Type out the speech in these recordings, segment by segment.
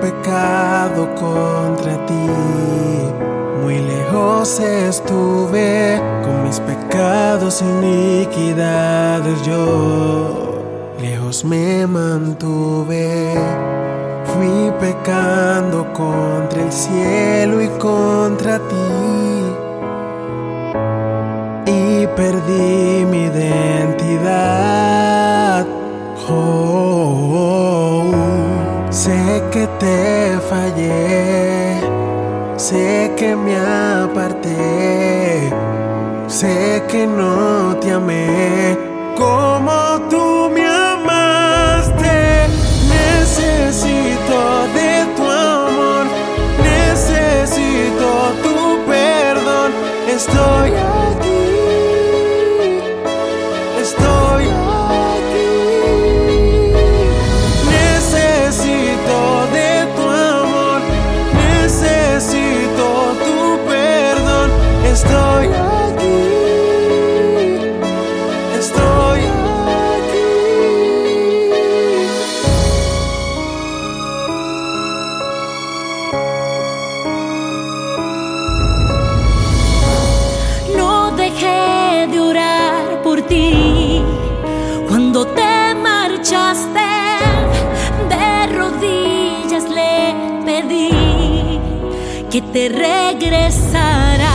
pecado contra ti. Muy lejos estuve con mis pecados, iniquidades yo. Lejos me mantuve. Fui pecando contra el cielo y contra ti. Y perdí mi identidad. Oh, sé que te fallé. Sé que me aparté. Sé que no te amé como tú me amaste. Necesito de tu amor. Necesito tu perdón. Estoy Estoy aquí. Estoy aquí. No dejé de orar por ti cuando te marchaste. De rodillas le pedí que te regresara.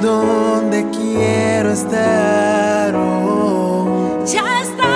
donde quiero estar. Oh, oh, oh. Ya está.